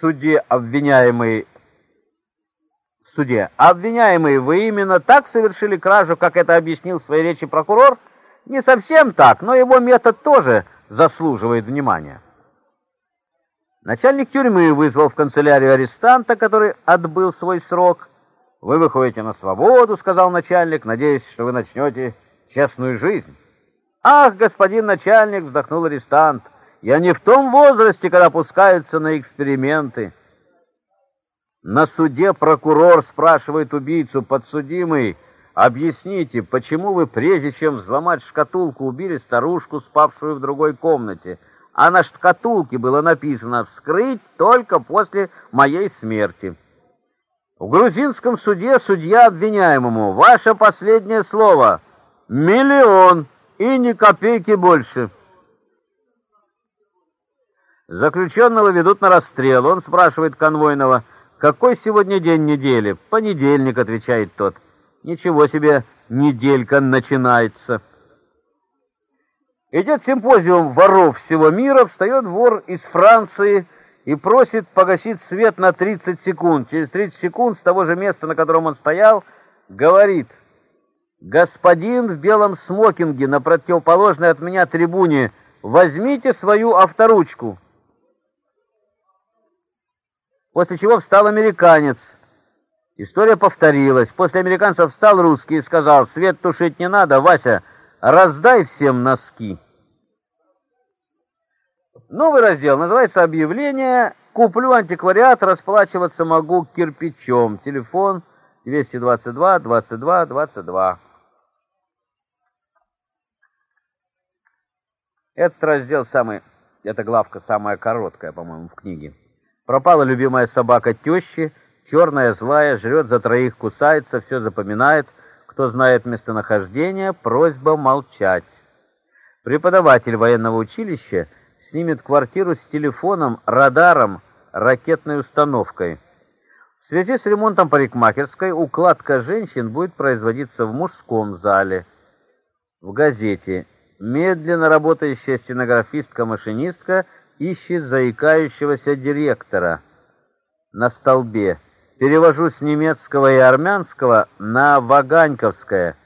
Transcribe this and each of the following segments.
суде обвиняемый в суде. Обвиняемый, вы именно так совершили кражу, как это объяснил в своей речи прокурор? Не совсем так, но его метод тоже заслуживает внимания. Начальник тюрьмы вызвал в канцелярию арестанта, который отбыл свой срок. Вы выходите на свободу, сказал начальник, надеясь, что вы начнете честную жизнь. Ах, господин начальник, вздохнул арестант. Я не в том возрасте, когда пускаются на эксперименты. На суде прокурор спрашивает убийцу, подсудимый, объясните, почему вы, прежде чем взломать шкатулку, убили старушку, спавшую в другой комнате, а на шкатулке было написано «вскрыть только после моей смерти». В грузинском суде судья обвиняемому «Ваше последнее слово — миллион и ни копейки больше». Заключенного ведут на расстрел. Он спрашивает конвойного, какой сегодня день недели? Понедельник, отвечает тот. Ничего себе, неделька начинается. Идет симпозиум воров всего мира, встает вор из Франции и просит погасить свет на 30 секунд. Через 30 секунд с того же места, на котором он стоял, говорит, «Господин в белом смокинге на противоположной от меня трибуне, возьмите свою авторучку» после чего встал американец. История повторилась. После американца встал русский и сказал, «Свет тушить не надо, Вася, раздай всем носки». Новый раздел называется «Объявление». Куплю антиквариат, расплачиваться могу кирпичом. Телефон 222 22 22. Этот раздел самый, эта главка самая короткая, по-моему, в книге. Пропала любимая собака тещи, черная, злая, жрет за троих, кусается, все запоминает. Кто знает местонахождение, просьба молчать. Преподаватель военного училища снимет квартиру с телефоном, радаром, ракетной установкой. В связи с ремонтом парикмахерской укладка женщин будет производиться в мужском зале. В газете медленно работающая стенографистка-машинистка – ищет заикающегося директора на столбе. Перевожу с немецкого и армянского на ваганьковское.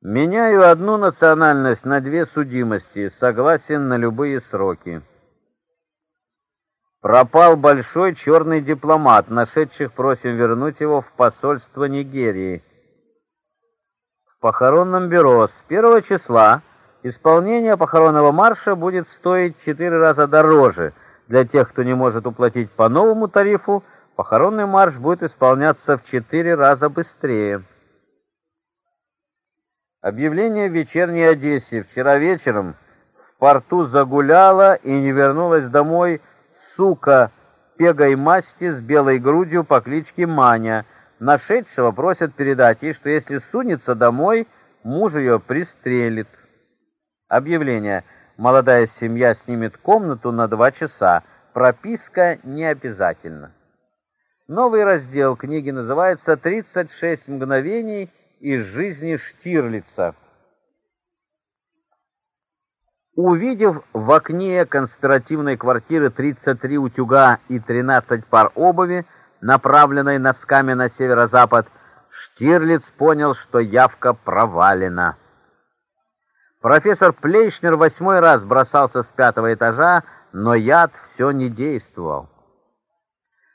Меняю одну национальность на две судимости, согласен на любые сроки. Пропал большой черный дипломат, нашедших просим вернуть его в посольство Нигерии похоронном бюро с первого числа исполнение похоронного марша будет стоить 4 раза дороже. Для тех, кто не может уплатить по новому тарифу, похоронный марш будет исполняться в 4 раза быстрее. Объявление в вечерней Одессе. Вчера вечером в порту загуляла и не вернулась домой сука пегой масти с белой грудью по кличке Маня – Нашедшего просят передать ей, что если сунется домой, муж ее пристрелит. Объявление. Молодая семья снимет комнату на два часа. Прописка не обязательно. Новый раздел книги называется «36 мгновений из жизни Штирлица». Увидев в окне конспиративной квартиры 33 утюга и 13 пар обуви, направленной носками на северо-запад, Штирлиц понял, что явка провалена. Профессор Плейшнер восьмой раз бросался с пятого этажа, но яд все не действовал.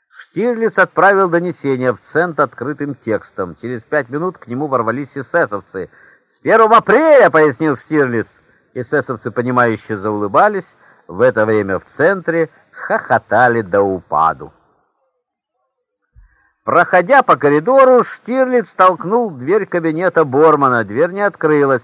Штирлиц отправил донесение в центр открытым текстом. Через пять минут к нему ворвались эсэсовцы. «С первого апреля!» — пояснил Штирлиц. Эсэсовцы, понимающе заулыбались. В это время в центре хохотали до упаду. Проходя по коридору, Штирлиц толкнул дверь кабинета Бормана. Дверь не открылась.